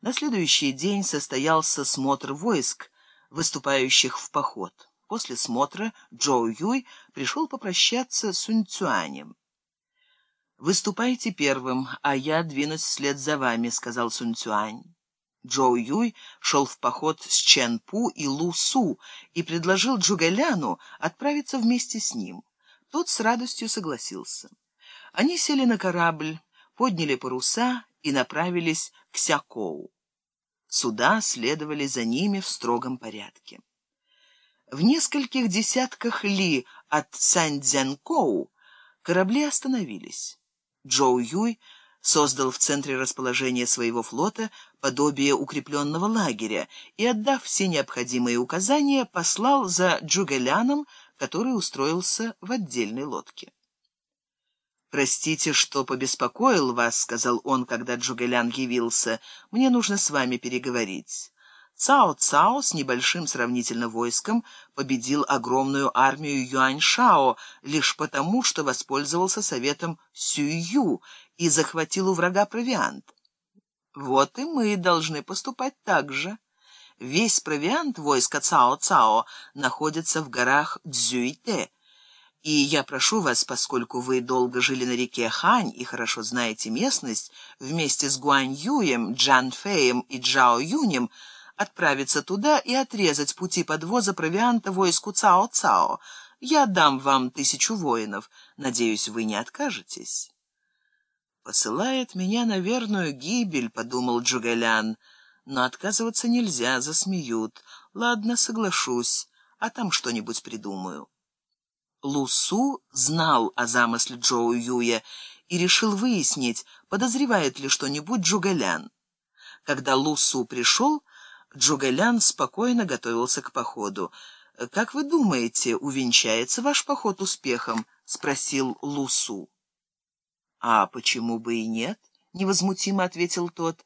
На следующий день состоялся смотр войск, выступающих в поход. После смотра Джоу Юй пришел попрощаться с Сунь Цюанем. «Выступайте первым, а я двинусь вслед за вами», — сказал Сунь Цюань. Джоу Юй шел в поход с Чен Пу и Лу Су и предложил Джугэляну отправиться вместе с ним. Тот с радостью согласился. Они сели на корабль, подняли паруса и направились к Сякоу. Суда следовали за ними в строгом порядке. В нескольких десятках ли от Саньцзянкоу корабли остановились. Джоу Юй создал в центре расположения своего флота подобие укрепленного лагеря и, отдав все необходимые указания, послал за Джугэляном, который устроился в отдельной лодке. «Простите, что побеспокоил вас», — сказал он, когда Джугэлян явился. «Мне нужно с вами переговорить». Цао-Цао с небольшим сравнительно войском победил огромную армию Юань-Шао лишь потому, что воспользовался советом Сюю и захватил у врага провиант. Вот и мы должны поступать так же. Весь провиант войска Цао-Цао находится в горах Цзюйте, и я прошу вас, поскольку вы долго жили на реке Хань и хорошо знаете местность, вместе с Гуань Юем, Джан Феем и Джао Юнем отправиться туда и отрезать пути подвоза провианта войску Цао-Цао. Я дам вам тысячу воинов. Надеюсь, вы не откажетесь. «Посылает меня на верную гибель», — подумал Джугэлян. «Но отказываться нельзя, засмеют. Ладно, соглашусь, а там что-нибудь придумаю». Лусу знал о замысле Джоу Юя и решил выяснить, подозревает ли что-нибудь Джугалян. Когда Лусу пришел, Джугалян спокойно готовился к походу. «Как вы думаете, увенчается ваш поход успехом?» — спросил Лусу. «А почему бы и нет?» — невозмутимо ответил тот.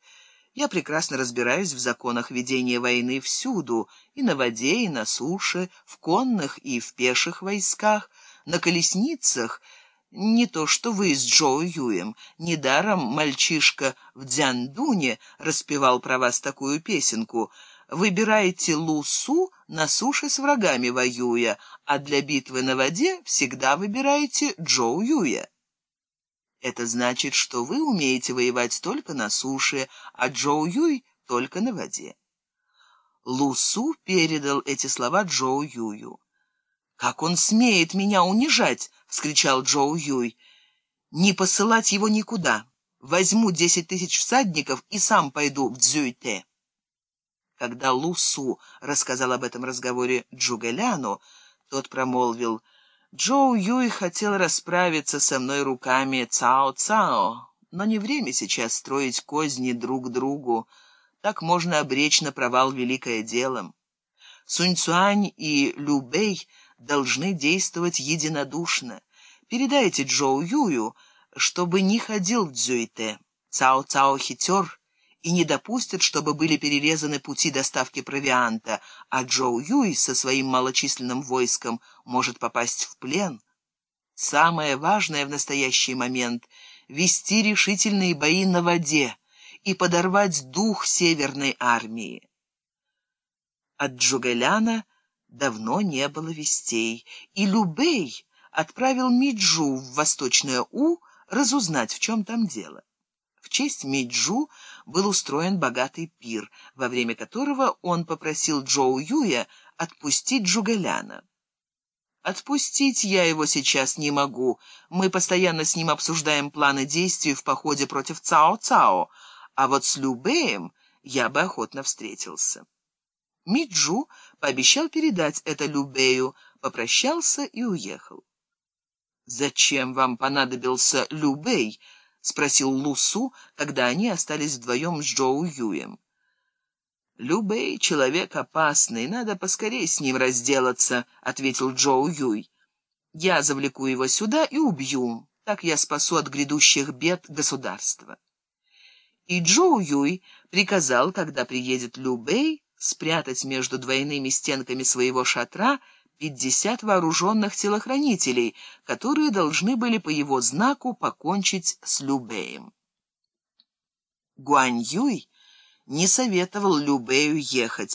«Я прекрасно разбираюсь в законах ведения войны всюду, и на воде, и на суше, в конных и в пеших войсках, на колесницах». Не то что вы с Джоу Юем. Недаром мальчишка в Дзяндуне распевал про вас такую песенку. Выбираете Лусу на суше с врагами воюя, а для битвы на воде всегда выбираете Джоу Юя. Это значит, что вы умеете воевать только на суше, а Джоу Юй только на воде. Лусу передал эти слова Джоу Юю. «Как он смеет меня унижать!» — вскричал Джоу Юй. «Не посылать его никуда. Возьму десять тысяч всадников и сам пойду в Цзюйте». Когда Лусу рассказал об этом разговоре Джугэляну, тот промолвил — Джоу Юй хотел расправиться со мной руками Цао-Цао, но не время сейчас строить козни друг другу. Так можно обречь на провал великое дело. Сунь Цуань и Лю Бэй должны действовать единодушно. Передайте Джоу Юю, чтобы не ходил в Цзюйте. Цао-Цао хитер и не допустит, чтобы были перерезаны пути доставки провианта, а Джоу Юй со своим малочисленным войском может попасть в плен. Самое важное в настоящий момент — вести решительные бои на воде и подорвать дух Северной армии. От Джугэляна давно не было вестей, и Любей отправил Миджу в Восточное У разузнать, в чем там дело. В честь Миджу был устроен богатый пир, во время которого он попросил Джоу Юя отпустить Джугаляна. «Отпустить я его сейчас не могу. Мы постоянно с ним обсуждаем планы действий в походе против Цао-Цао, а вот с Любеем я бы охотно встретился». Миджу пообещал передать это Любею, попрощался и уехал. «Зачем вам понадобился Любей?» — спросил Лусу, когда они остались вдвоем с Джоу Юем. «Любэй человек опасный, надо поскорее с ним разделаться», — ответил Джоу Юй. «Я завлеку его сюда и убью, так я спасу от грядущих бед государства». И Джоу Юй приказал, когда приедет Любэй, спрятать между двойными стенками своего шатра пятьдесят вооруженных телохранителей, которые должны были по его знаку покончить с Любеем. Гуань Юй не советовал Любею ехать,